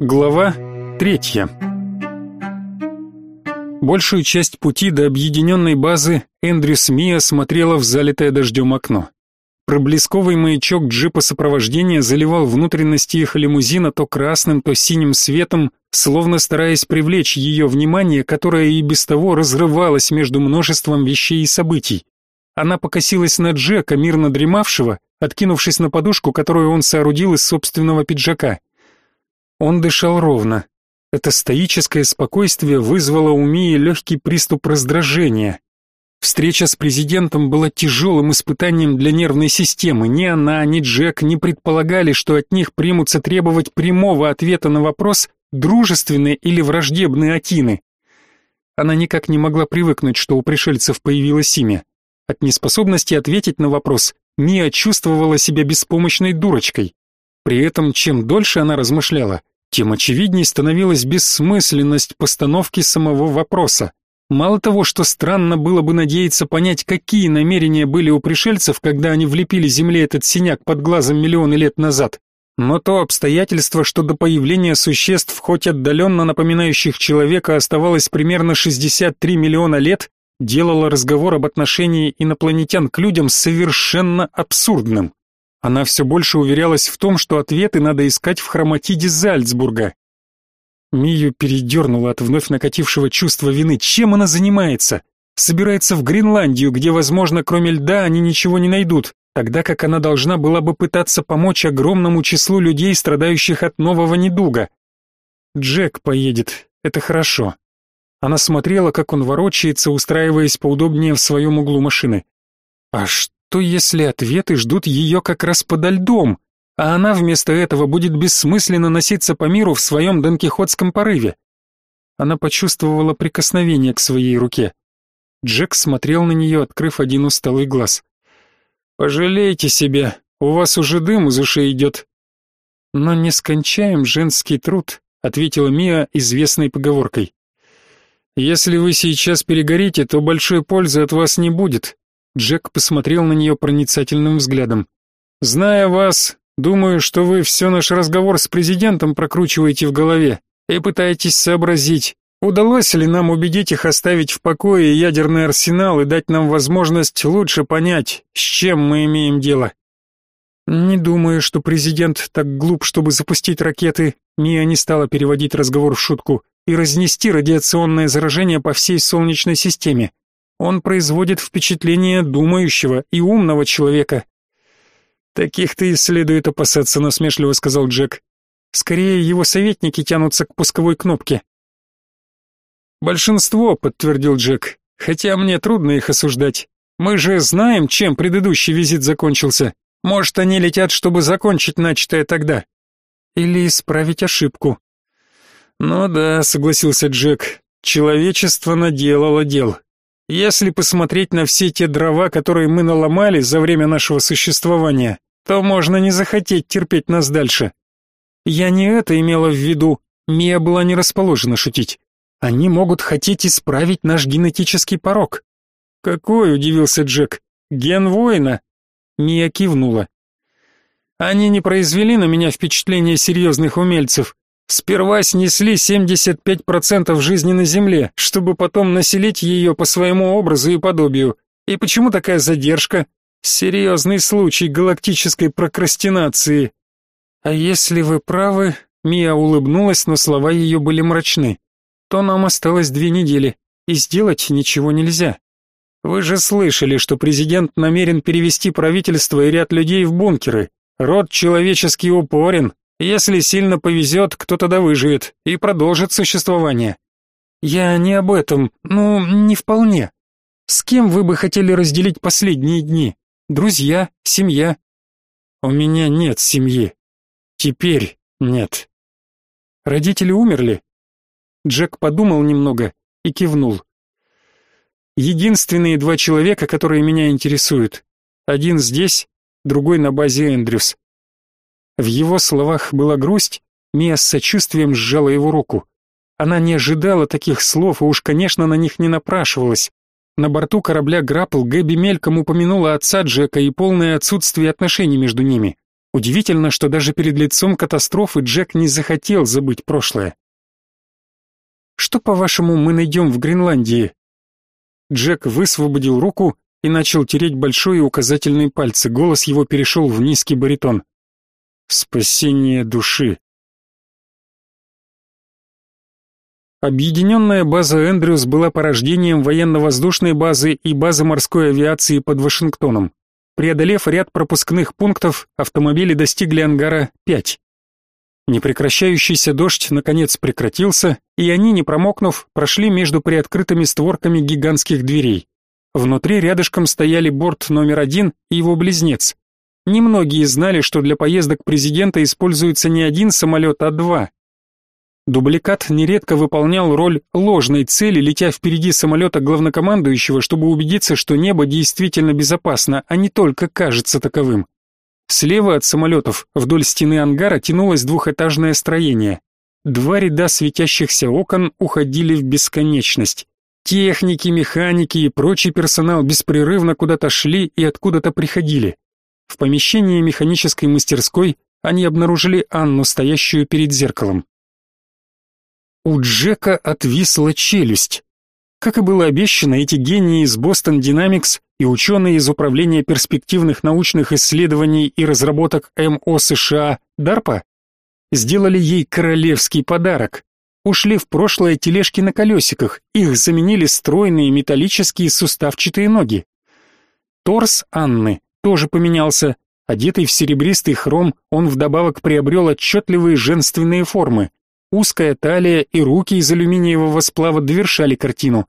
Глава третья. Большую часть пути до объединенной базы Эндрюс Мия смотрела в залитое дождем окно. Проблесковый маячок джипа сопровождения заливал внутренности их лимузина то красным, то синим светом, словно стараясь привлечь ее внимание, которое и без того разрывалось между множеством вещей и событий. Она покосилась на Джека, мирно дремавшего, откинувшись на подушку, которую он соорудил из собственного пиджака. Он дышал ровно. Это стоическое спокойствие вызвало у Мии легкий приступ раздражения. Встреча с президентом была тяжелым испытанием для нервной системы. Ни она, ни Джек не предполагали, что от них примутся требовать прямого ответа на вопрос, дружественные или враждебные Атины. Она никак не могла привыкнуть, что у пришельцев появилось имя. От неспособности ответить на вопрос Мия чувствовала себя беспомощной дурочкой. При этом, чем дольше она размышляла, тем очевидней становилась бессмысленность постановки самого вопроса. Мало того, что странно было бы надеяться понять, какие намерения были у пришельцев, когда они влепили Земле этот синяк под глазом миллионы лет назад, но то обстоятельство, что до появления существ, хоть отдаленно напоминающих человека, оставалось примерно 63 миллиона лет, делало разговор об отношении инопланетян к людям совершенно абсурдным. Она все больше уверялась в том, что ответы надо искать в хроматиде Зальцбурга. Мию передернуло от вновь накатившего чувства вины. Чем она занимается? Собирается в Гренландию, где, возможно, кроме льда они ничего не найдут, тогда как она должна была бы пытаться помочь огромному числу людей, страдающих от нового недуга. Джек поедет, это хорошо. Она смотрела, как он ворочается, устраиваясь поудобнее в своем углу машины. А что? То если ответы ждут ее как раз подо льдом, а она вместо этого будет бессмысленно носиться по миру в своем донкихотском порыве? Она почувствовала прикосновение к своей руке. Джек смотрел на нее, открыв один усталый глаз. «Пожалейте себя, у вас уже дым из ушей идет». «Но не скончаем женский труд», — ответила Мия известной поговоркой. «Если вы сейчас перегорите, то большой пользы от вас не будет. Джек посмотрел на нее проницательным взглядом. «Зная вас, думаю, что вы все наш разговор с президентом прокручиваете в голове и пытаетесь сообразить, удалось ли нам убедить их оставить в покое ядерный арсенал и дать нам возможность лучше понять, с чем мы имеем дело». «Не думаю, что президент так глуп, чтобы запустить ракеты», Мия не стала переводить разговор в шутку, «и разнести радиационное заражение по всей Солнечной системе. Он производит впечатление думающего и умного человека. Таких-то и следует опасаться, насмешливо сказал Джек. Скорее его советники тянутся к пусковой кнопке. Большинство, подтвердил Джек. Хотя мне трудно их осуждать. Мы же знаем, чем предыдущий визит закончился. Может, они летят, чтобы закончить начатое тогда. Или исправить ошибку. Ну да, согласился Джек. Человечество наделало дел. Если посмотреть на все те дрова, которые мы наломали за время нашего существования, то можно не захотеть терпеть нас дальше. Я не это имела в виду, Мия была не расположена шутить. Они могут хотеть исправить наш генетический порог. Какой, удивился Джек. Ген воина. Мия кивнула. Они не произвели на меня впечатление серьезных умельцев. Сперва снесли 75% жизни на Земле, чтобы потом населить ее по своему образу и подобию. И почему такая задержка? Серьезный случай галактической прокрастинации. А если вы правы, Мия улыбнулась, но слова ее были мрачны, то нам осталось две недели, и сделать ничего нельзя. Вы же слышали, что президент намерен перевести правительство и ряд людей в бункеры. Род человеческий упорен, если сильно повезет, кто тогда выживет и продолжит существование. Я не об этом, ну, не вполне. С кем вы бы хотели разделить последние дни? Друзья, семья? У меня нет семьи. Теперь нет. Родители умерли? Джек подумал немного и кивнул. Единственные два человека, которые меня интересуют. Один здесь, другой на базе Эндрюс. В его словах была грусть, Мия с сочувствием сжала его руку. Она не ожидала таких слов и уж, конечно, на них не напрашивалась. На борту корабля Граппл Гэби мельком упомянула отца Джека и полное отсутствие отношений между ними. Удивительно, что даже перед лицом катастрофы Джек не захотел забыть прошлое. Что, по-вашему, мы найдем в Гренландии? Джек высвободил руку и начал тереть большой и указательный пальцы. Голос его перешел в низкий баритон. Спасение души. Объединенная база Эндрюс была порождением военно-воздушной базы и базы морской авиации под Вашингтоном. Преодолев ряд пропускных пунктов, автомобили достигли ангара 5. Непрекращающийся дождь наконец прекратился, и они, не промокнув, прошли между приоткрытыми створками гигантских дверей. Внутри рядышком стояли борт номер один и его близнец. Немногие знали, что для поездок президента используется не один самолет, а два. Дубликат нередко выполнял роль ложной цели, летя впереди самолета главнокомандующего, чтобы убедиться, что небо действительно безопасно, а не только кажется таковым. Слева от самолетов вдоль стены ангара тянулось двухэтажное строение. Два ряда светящихся окон уходили в бесконечность. Техники, механики и прочий персонал беспрерывно куда-то шли и откуда-то приходили. В помещении механической мастерской они обнаружили Анну, стоящую перед зеркалом. У Джека отвисла челюсть. Как и было обещано, эти гении из Boston Dynamics и ученые из Управления перспективных научных исследований и разработок МО США DARPA сделали ей королевский подарок. Ушли в прошлое тележки на колесиках, их заменили стройные металлические суставчатые ноги. Торс Анны тоже поменялся. Одетый в серебристый хром, он вдобавок приобрел отчетливые женственные формы. Узкая талия и руки из алюминиевого сплава довершали картину.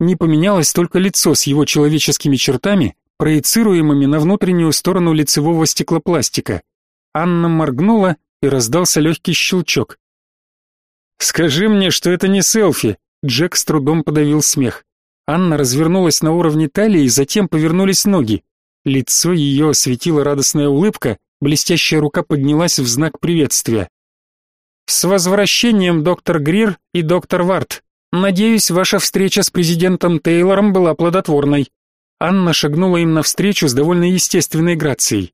Не поменялось только лицо с его человеческими чертами, проецируемыми на внутреннюю сторону лицевого стеклопластика. Анна моргнула, и раздался легкий щелчок. «Скажи мне, что это не селфи!» Джек с трудом подавил смех. Анна развернулась на уровне талии, затем повернулись ноги. Лицо ее осветила радостная улыбка, блестящая рука поднялась в знак приветствия. С возвращением, доктор Грир и доктор Варт. Надеюсь, ваша встреча с президентом Тейлором была плодотворной. Анна шагнула им навстречу с довольно естественной грацией.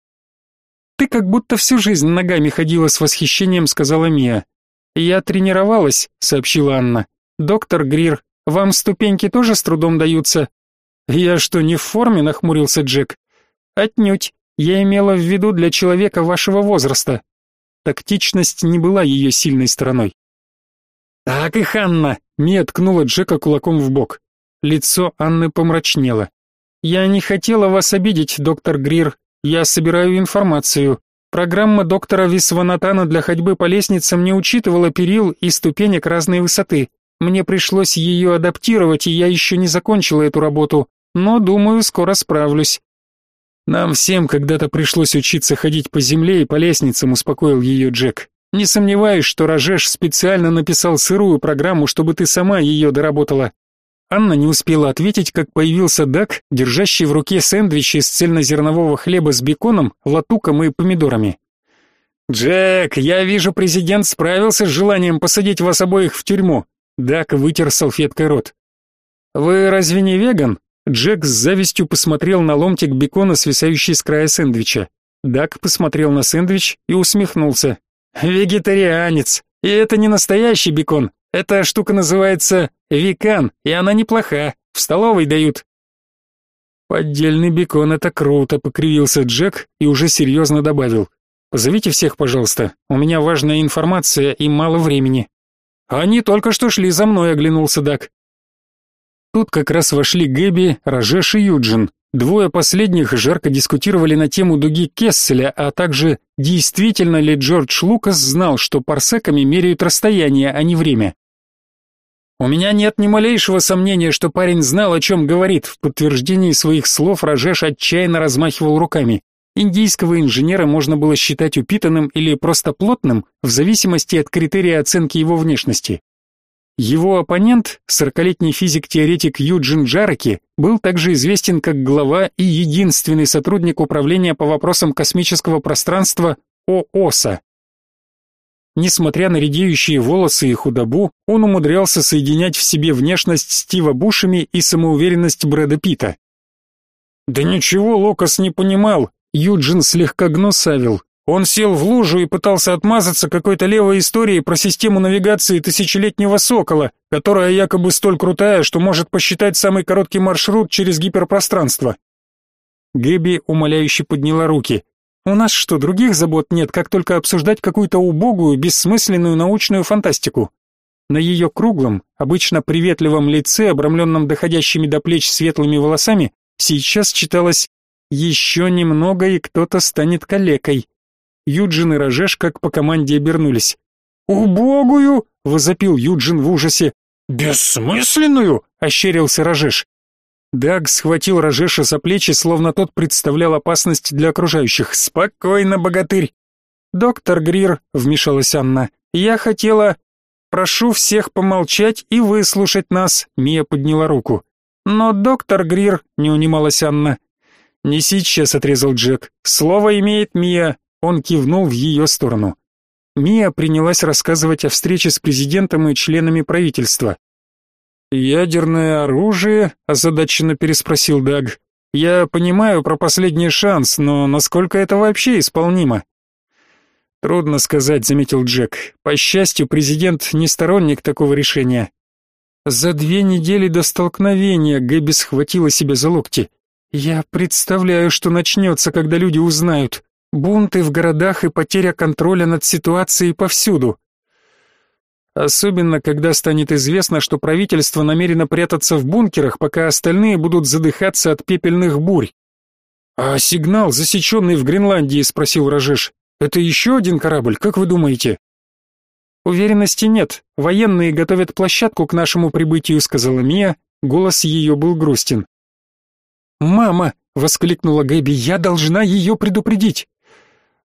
Ты как будто всю жизнь ногами ходила с восхищением, сказала Мия. Я тренировалась, сообщила Анна. Доктор Грир, вам ступеньки тоже с трудом даются? Я что, не в форме, нахмурился Джек. Отнюдь. Я имела в виду для человека вашего возраста. Тактичность не была ее сильной стороной. «Так и Ханна!» — Мия ткнула Джека кулаком в бок. Лицо Анны помрачнело. «Я не хотела вас обидеть, доктор Грир. Я собираю информацию. Программа доктора Висванатана для ходьбы по лестницам не учитывала перил и ступенек разной высоты. Мне пришлось ее адаптировать, и я еще не закончила эту работу, но, думаю, скоро справлюсь. Нам всем когда-то пришлось учиться ходить по земле и по лестницам, успокоил ее Джек. Не сомневаюсь, что Рожеш специально написал сырую программу, чтобы ты сама ее доработала. Анна не успела ответить, как появился Дак, держащий в руке сэндвич из цельнозернового хлеба с беконом, латуком и помидорами. «Джек, я вижу, президент справился с желанием посадить вас обоих в тюрьму». Дак вытер салфеткой рот. «Вы разве не веган?» Джек с завистью посмотрел на ломтик бекона, свисающий с края сэндвича. Дак посмотрел на сэндвич и усмехнулся. «Вегетарианец! И это не настоящий бекон. Эта штука называется викан, и она неплоха. В столовой дают». «Поддельный бекон — это круто», — покривился Джек и уже серьезно добавил. «Позовите всех, пожалуйста. У меня важная информация и мало времени». «Они только что шли за мной», — оглянулся Дак. Тут как раз вошли Гэби, Рожеш и Юджин. Двое последних жарко дискутировали на тему дуги Кесселя, а также действительно ли Джордж Лукас знал, что парсеками меряют расстояние, а не время. У меня нет ни малейшего сомнения, что парень знал, о чем говорит. В подтверждении своих слов Рожеш отчаянно размахивал руками. Индийского инженера можно было считать упитанным или просто плотным, в зависимости от критерия оценки его внешности. Его оппонент, сорокалетний физик-теоретик Юджин Джараки, был также известен как глава и единственный сотрудник управления по вопросам космического пространства ООСа. Несмотря на редеющие волосы и худобу, он умудрялся соединять в себе внешность Стива Бушеми и самоуверенность Брэда Питта. Да ничего Локас не понимал, Юджин слегка гнусавил. Он сел в лужу и пытался отмазаться какой-то левой историей про систему навигации тысячелетнего сокола, которая якобы столь крутая, что может посчитать самый короткий маршрут через гиперпространство. Гэби умоляюще подняла руки. У нас что, других забот нет, как только обсуждать какую-то убогую, бессмысленную научную фантастику? На ее круглом, обычно приветливом лице, обрамленном доходящими до плеч светлыми волосами, сейчас читалось «Еще немного, и кто-то станет калекой». Юджин и Рожеш как по команде обернулись. «Убогую!» — возопил Юджин в ужасе. «Бессмысленную!» — ощерился Рожеш. Даг схватил Рожеша за плечи, словно тот представлял опасность для окружающих. «Спокойно, богатырь!» «Доктор Грир», — вмешалась Анна, — «я хотела...» «Прошу всех помолчать и выслушать нас», — Мия подняла руку. «Но доктор Грир», — не унималась Анна. «Не сейчас», — отрезал Джек. «Слово имеет Мия. Он кивнул в ее сторону. Мия принялась рассказывать о встрече с президентом и членами правительства. «Ядерное оружие?» – озадаченно переспросил Даг. «Я понимаю про последний шанс, но насколько это вообще исполнимо?» «Трудно сказать», — заметил Джек. «По счастью, президент не сторонник такого решения». За две недели до столкновения Гэби схватила себя за локти. «Я представляю, что начнется, когда люди узнают. Бунты в городах и потеря контроля над ситуацией повсюду. Особенно, когда станет известно, что правительство намерено прятаться в бункерах, пока остальные будут задыхаться от пепельных бурь. «А сигнал, засеченный в Гренландии?» — спросил Рожеш. «Это еще один корабль, как вы думаете?» «Уверенности нет. Военные готовят площадку к нашему прибытию», — сказала Мия. Голос ее был грустен. «Мама!» — воскликнула Гэби. «Я должна ее предупредить!»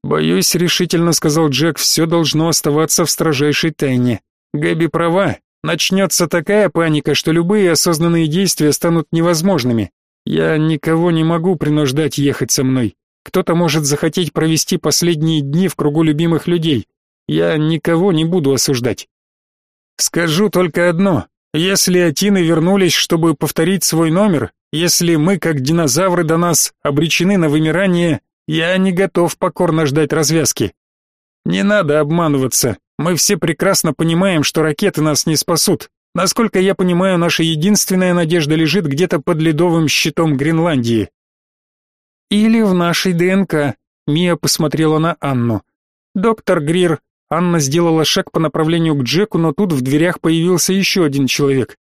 «Боюсь», — решительно сказал Джек, — «все должно оставаться в строжайшей тайне. Гэби права. Начнется такая паника, что любые осознанные действия станут невозможными. Я никого не могу принуждать ехать со мной. Кто-то может захотеть провести последние дни в кругу любимых людей. Я никого не буду осуждать. Скажу только одно. Если Атины вернулись, чтобы повторить свой номер, если мы, как динозавры до нас, обречены на вымирание, я не готов покорно ждать развязки. Не надо обманываться. Мы все прекрасно понимаем, что ракеты нас не спасут. Насколько я понимаю, наша единственная надежда лежит где-то под ледовым щитом Гренландии. Или в нашей ДНК. Мия посмотрела на Анну. Доктор Грир. Анна сделала шаг по направлению к Джеку, но тут в дверях появился еще один человек.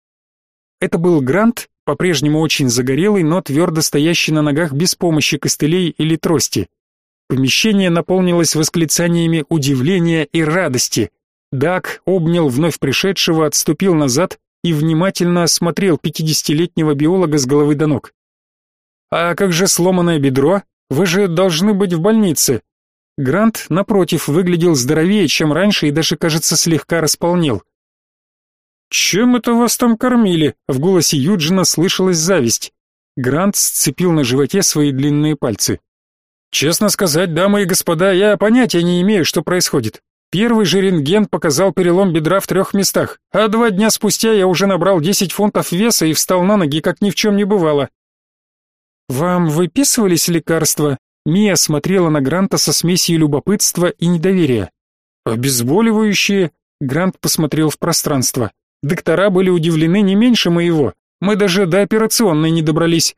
Это был Грант, по-прежнему очень загорелый, но твердо стоящий на ногах без помощи костылей или трости. Помещение наполнилось восклицаниями удивления и радости. Дак обнял вновь пришедшего, отступил назад и внимательно осмотрел пятидесятилетнего биолога с головы до ног. «А как же сломанное бедро? Вы же должны быть в больнице». Грант, напротив, выглядел здоровее, чем раньше и даже, кажется, слегка располнел. «Чем это вас там кормили?» — в голосе Юджина слышалась зависть. Грант сцепил на животе свои длинные пальцы. «Честно сказать, дамы и господа, я понятия не имею, что происходит. Первый же рентген показал перелом бедра в трех местах, а два дня спустя я уже набрал 10 фунтов веса и встал на ноги, как ни в чем не бывало». «Вам выписывались лекарства?» Мия смотрела на Гранта со смесью любопытства и недоверия. «Обезболивающие?» Грант посмотрел в пространство. Доктора были удивлены не меньше моего. Мы даже до операционной не добрались.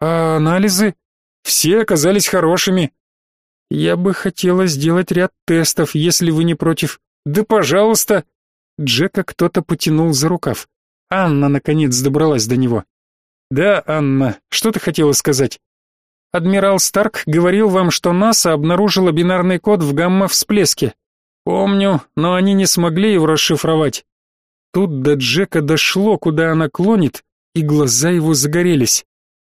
А анализы? Все оказались хорошими. Я бы хотела сделать ряд тестов, если вы не против. Да, пожалуйста. Джека кто-то потянул за рукав. Анна наконец добралась до него. Да, Анна, что ты хотела сказать? Адмирал Старк говорил вам, что НАСА обнаружила бинарный код в гамма-всплеске. Помню, но они не смогли его расшифровать. Тут до Джека дошло, куда она клонит, и глаза его загорелись.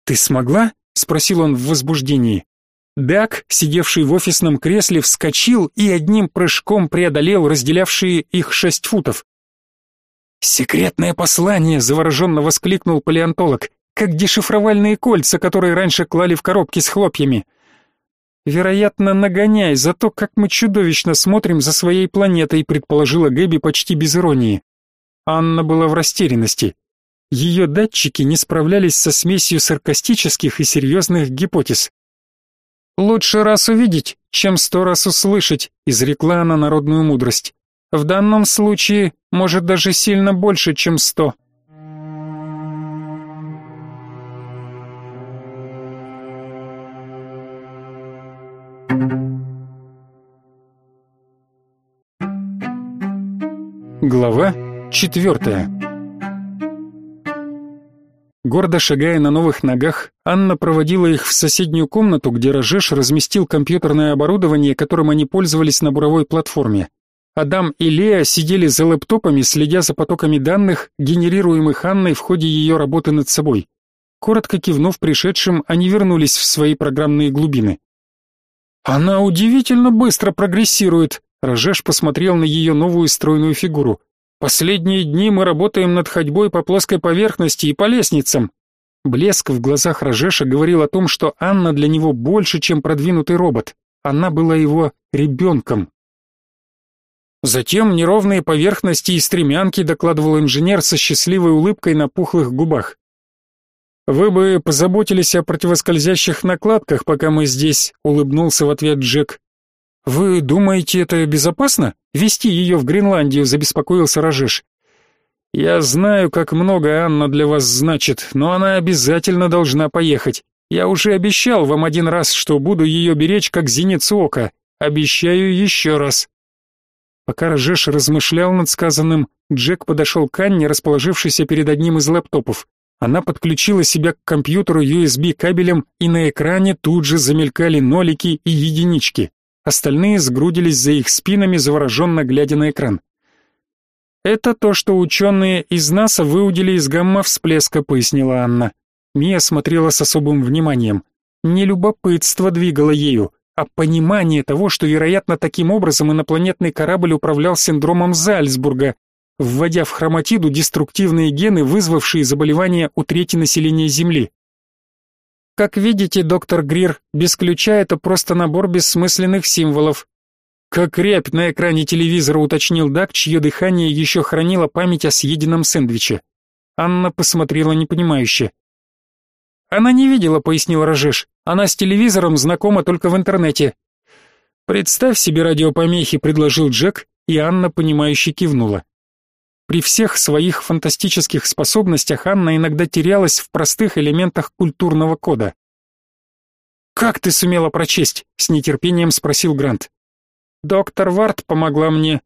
«Ты смогла?» — спросил он в возбуждении. Дак, сидевший в офисном кресле, вскочил и одним прыжком преодолел разделявшие их шесть футов. «Секретное послание!» — завороженно воскликнул палеонтолог, как дешифровальные кольца, которые раньше клали в коробки с хлопьями. «Вероятно, нагоняй за то, как мы чудовищно смотрим за своей планетой», предположила Гэби почти без иронии. Анна была в растерянности. Ее датчики не справлялись со смесью саркастических и серьезных гипотез. Лучше раз увидеть, чем сто раз услышать, изрекла она народную мудрость. В данном случае, может даже сильно больше, чем сто. Глава четвертая. Гордо шагая на новых ногах, Анна проводила их в соседнюю комнату, где Рожеш разместил компьютерное оборудование, которым они пользовались на буровой платформе. Адам и Леа сидели за лэптопами, следя за потоками данных, генерируемых Анной в ходе ее работы над собой. Коротко кивнув пришедшим, они вернулись в свои программные глубины. «Она удивительно быстро прогрессирует», — Рожеш посмотрел на ее новую стройную фигуру. Последние дни мы работаем над ходьбой по плоской поверхности и по лестницам. Блеск в глазах Рожеша говорил о том, что Анна для него больше, чем продвинутый робот. Она была его ребенком. Затем неровные поверхности и стремянки, докладывал инженер со счастливой улыбкой на пухлых губах. Вы бы позаботились о противоскользящих накладках, пока мы здесь, улыбнулся в ответ Джек. Вы думаете, это безопасно? Вести ее в Гренландию, забеспокоился Рожеш. Я знаю, как много Анна для вас значит, но она обязательно должна поехать. Я уже обещал вам один раз, что буду ее беречь как зеницу ока. Обещаю еще раз. Пока Рожеш размышлял над сказанным, Джек подошел к Анне, расположившейся перед одним из лэптопов. Она подключила себя к компьютеру USB кабелем, и на экране тут же замелькали нолики и единички. Остальные сгрудились за их спинами, завороженно глядя на экран. «Это то, что ученые из НАСА выудили из гамма-всплеска», — пояснила Анна. Мия смотрела с особым вниманием. Не любопытство двигало ею, а понимание того, что, вероятно, таким образом инопланетный корабль управлял синдромом Зальцбурга, вводя в хроматиду деструктивные гены, вызвавшие заболевания у трети населения Земли. Как видите, доктор Грир, без ключа это просто набор бессмысленных символов. Как рябь на экране телевизора уточнил Дак, чье дыхание еще хранило память о съеденном сэндвиче. Анна посмотрела непонимающе. Она не видела, пояснил Рожеш. Она с телевизором знакома только в интернете. Представь себе радиопомехи, предложил Джек, и Анна понимающе кивнула. При всех своих фантастических способностях Анна иногда терялась в простых элементах культурного кода. «Как ты сумела прочесть?» — с нетерпением спросил Грант. «Доктор Варт помогла мне».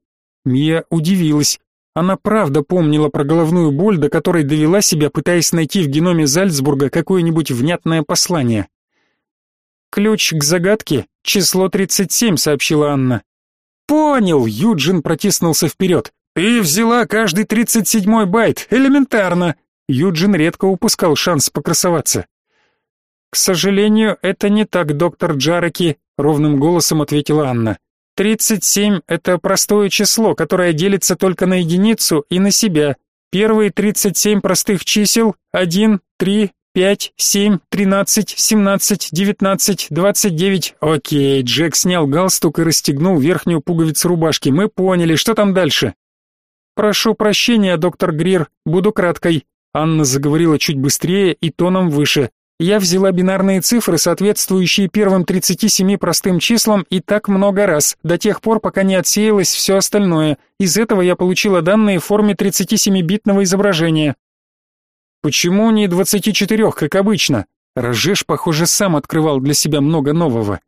Мия удивилась. Она правда помнила про головную боль, до которой довела себя, пытаясь найти в геноме Зальцбурга какое-нибудь внятное послание. «Ключ к загадке — число 37», — сообщила Анна. «Понял!» — Юджин протиснулся вперед. «Ты взяла каждый тридцать седьмой байт, элементарно!» Юджин редко упускал шанс покрасоваться. «К сожалению, это не так, доктор Джараки», — ровным голосом ответила Анна. «Тридцать семь — это простое число, которое делится только на единицу и на себя. Первые тридцать семь простых чисел — один, три, пять, семь, тринадцать, семнадцать, девятнадцать, двадцать девять. Окей, Джек снял галстук и расстегнул верхнюю пуговицу рубашки. Мы поняли, что там дальше? Прошу прощения, доктор Грир, буду краткой. Анна заговорила чуть быстрее и тоном выше. Я взяла бинарные цифры, соответствующие первым 37 простым числам, и так много раз, до тех пор, пока не отсеялось все остальное. Из этого я получила данные в форме 37-битного изображения. Почему не 24, как обычно? Рожеш, похоже, сам открывал для себя много нового.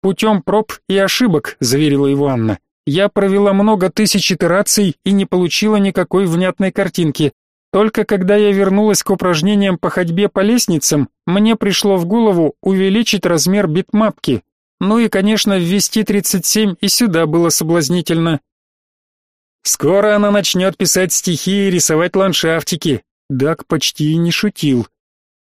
Путем проб и ошибок, заверила его Анна. Я провела много тысяч итераций и не получила никакой внятной картинки. Только когда я вернулась к упражнениям по ходьбе по лестницам, мне пришло в голову увеличить размер битмапки. Ну и, конечно, ввести 37 и сюда было соблазнительно. Скоро она начнет писать стихи и рисовать ландшафтики. Дак почти и не шутил.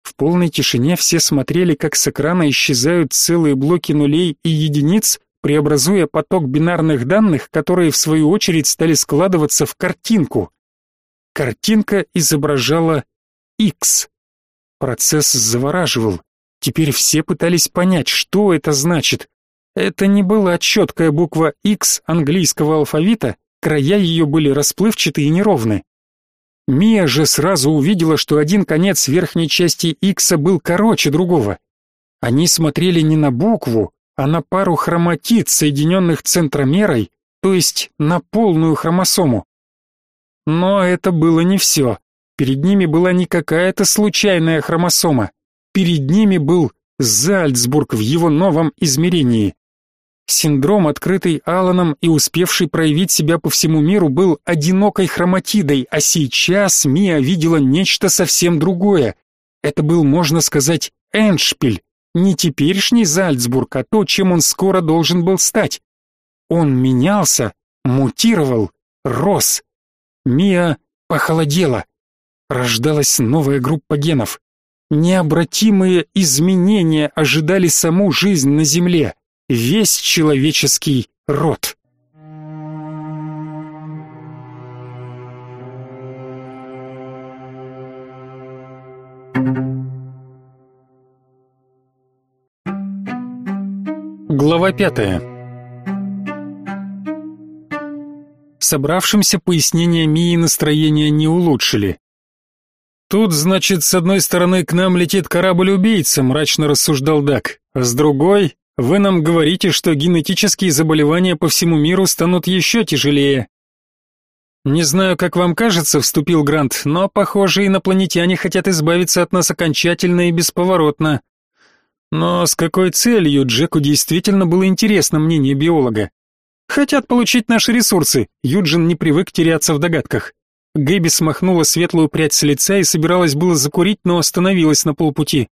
В полной тишине все смотрели, как с экрана исчезают целые блоки нулей и единиц, преобразуя поток бинарных данных, которые в свою очередь стали складываться в картинку. Картинка изображала X. Процесс завораживал. Теперь все пытались понять, что это значит. Это не была четкая буква X английского алфавита, края ее были расплывчаты и неровны. Мия же сразу увидела, что один конец верхней части X был короче другого. Они смотрели не на букву, а на пару хроматид, соединенных центромерой, то есть на полную хромосому. Но это было не все. Перед ними была не какая-то случайная хромосома. Перед ними был Зальцбург в его новом измерении. Синдром, открытый Аланом и успевший проявить себя по всему миру, был одинокой хроматидой, а сейчас Мия видела нечто совсем другое. Это был, можно сказать, Эншпиль, не теперешний Зальцбург, а то, чем он скоро должен был стать. Он менялся, мутировал, рос. Мия похолодела. Рождалась новая группа генов. Необратимые изменения ожидали саму жизнь на Земле, весь человеческий род. Глава пятая. Собравшимся пояснения Мии настроения не улучшили. Тут, значит, с одной стороны к нам летит корабль-убийца, мрачно рассуждал Дак, а с другой вы нам говорите, что генетические заболевания по всему миру станут еще тяжелее. Не знаю, как вам кажется, вступил Грант, но, похоже, инопланетяне хотят избавиться от нас окончательно и бесповоротно. Но с какой целью Джеку действительно было интересно мнение биолога? Хотят получить наши ресурсы. Юджин не привык теряться в догадках. Гэби смахнула светлую прядь с лица и собиралась было закурить, но остановилась на полпути.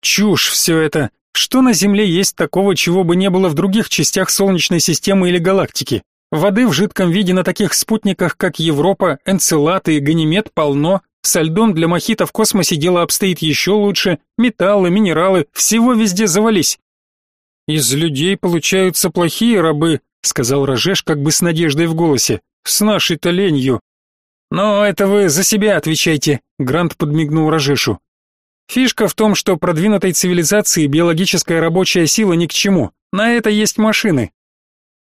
Чушь все это. Что на Земле есть такого, чего бы не было в других частях Солнечной системы или галактики? Воды в жидком виде на таких спутниках, как Европа, Энцелад и Ганимед полно, со льдом для мохито в космосе дело обстоит еще лучше, металлы, минералы, всего везде завались. Из людей получаются плохие рабы, сказал Рожеш как бы с надеждой в голосе. С нашей-то ленью. «Но это вы за себя отвечайте», — Грант подмигнул Рожешу. «Фишка в том, что продвинутой цивилизации биологическая рабочая сила ни к чему. На это есть машины».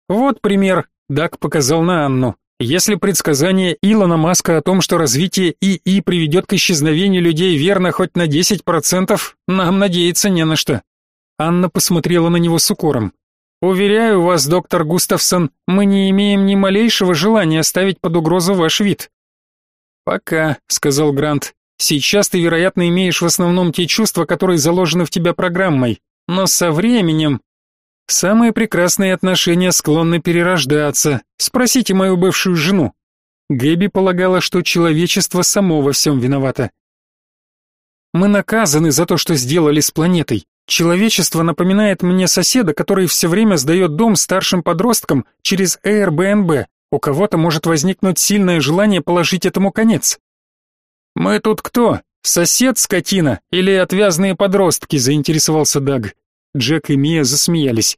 «Вот пример», — Дак показал на Анну. «Если предсказание Илона Маска о том, что развитие ИИ приведет к исчезновению людей верно хоть на 10%, нам надеяться не на что». Анна посмотрела на него с укором. «Уверяю вас, доктор Густавсон, мы не имеем ни малейшего желания ставить под угрозу ваш вид. «Пока», — сказал Грант. «Сейчас ты, вероятно, имеешь в основном те чувства, которые заложены в тебя программой. Но со временем...» «Самые прекрасные отношения склонны перерождаться. Спросите мою бывшую жену». Гэби полагала, что человечество само во всем виновато. «Мы наказаны за то, что сделали с планетой. Человечество напоминает мне соседа, который все время сдает дом старшим подросткам через Airbnb, у кого-то может возникнуть сильное желание положить этому конец. Мы тут кто? Сосед скотина или отвязные подростки, заинтересовался Даг. Джек и Мия засмеялись.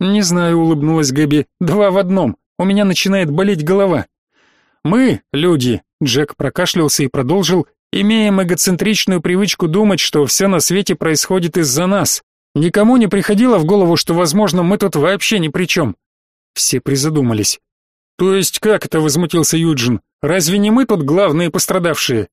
Не знаю, улыбнулась Гэби. Два в одном. У меня начинает болеть голова. Мы, люди, Джек прокашлялся и продолжил, имеем эгоцентричную привычку думать, что все на свете происходит из-за нас. Никому не приходило в голову, что, возможно, мы тут вообще ни при чем. Все призадумались. То есть как это возмутился Юджин? Разве не мы тут главные пострадавшие?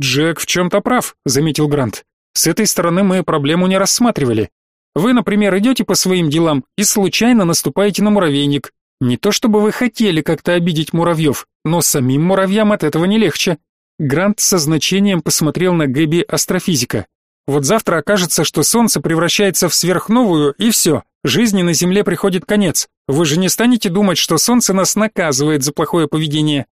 Джек в чем-то прав, заметил Грант. С этой стороны мы проблему не рассматривали. Вы, например, идете по своим делам и случайно наступаете на муравейник. Не то чтобы вы хотели как-то обидеть муравьев, но самим муравьям от этого не легче. Грант со значением посмотрел на Гэби астрофизика. Вот завтра окажется, что Солнце превращается в сверхновую, и все, жизни на Земле приходит конец. Вы же не станете думать, что Солнце нас наказывает за плохое поведение.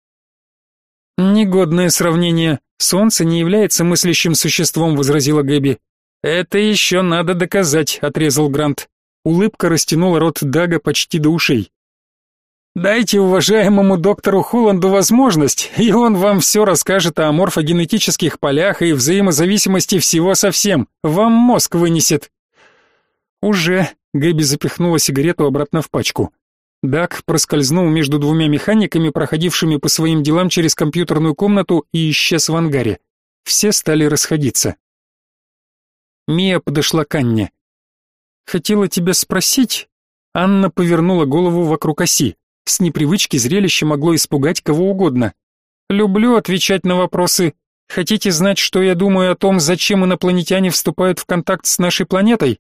Негодное сравнение. Солнце не является мыслящим существом, возразила Гэби. Это еще надо доказать, отрезал Грант. Улыбка растянула рот Дага почти до ушей. Дайте уважаемому доктору Холланду возможность, и он вам все расскажет о морфогенетических полях и взаимозависимости всего со всем. Вам мозг вынесет. Уже Гэби запихнула сигарету обратно в пачку. Дак проскользнул между двумя механиками, проходившими по своим делам через компьютерную комнату, и исчез в ангаре. Все стали расходиться. Мия подошла к Анне. «Хотела тебя спросить?» Анна повернула голову вокруг оси. С непривычки зрелище могло испугать кого угодно. Люблю отвечать на вопросы. Хотите знать, что я думаю о том, зачем инопланетяне вступают в контакт с нашей планетой?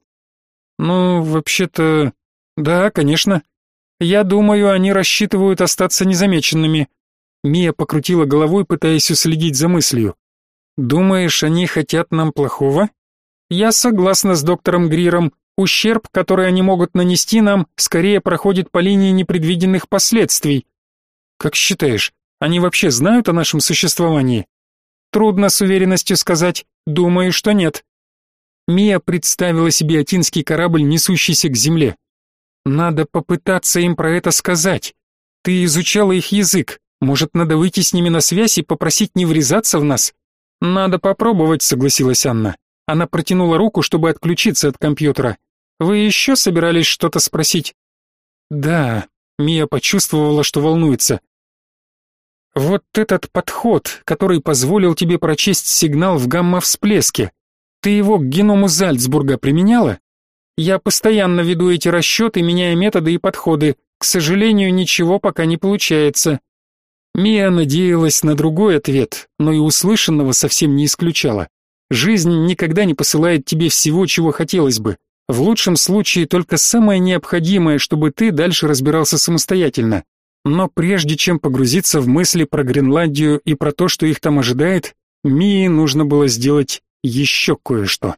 Ну, вообще-то, да, конечно. Я думаю, они рассчитывают остаться незамеченными. Мия покрутила головой, пытаясь уследить за мыслью. Думаешь, они хотят нам плохого? Я согласна с доктором Гриром. Ущерб, который они могут нанести нам, скорее проходит по линии непредвиденных последствий. Как считаешь, они вообще знают о нашем существовании? Трудно с уверенностью сказать. Думаю, что нет. Мия представила себе атинский корабль, несущийся к земле. Надо попытаться им про это сказать. Ты изучала их язык. Может, надо выйти с ними на связь и попросить не врезаться в нас? Надо попробовать, согласилась Анна. Она протянула руку, чтобы отключиться от компьютера. Вы еще собирались что-то спросить? Да, Мия почувствовала, что волнуется. Вот этот подход, который позволил тебе прочесть сигнал в гамма-всплеске. Ты его к геному Зальцбурга применяла? Я постоянно веду эти расчеты, меняя методы и подходы. К сожалению, ничего пока не получается. Мия надеялась на другой ответ, но и услышанного совсем не исключала. Жизнь никогда не посылает тебе всего, чего хотелось бы. В лучшем случае только самое необходимое, чтобы ты дальше разбирался самостоятельно. Но прежде чем погрузиться в мысли про Гренландию и про то, что их там ожидает, Мии нужно было сделать еще кое-что.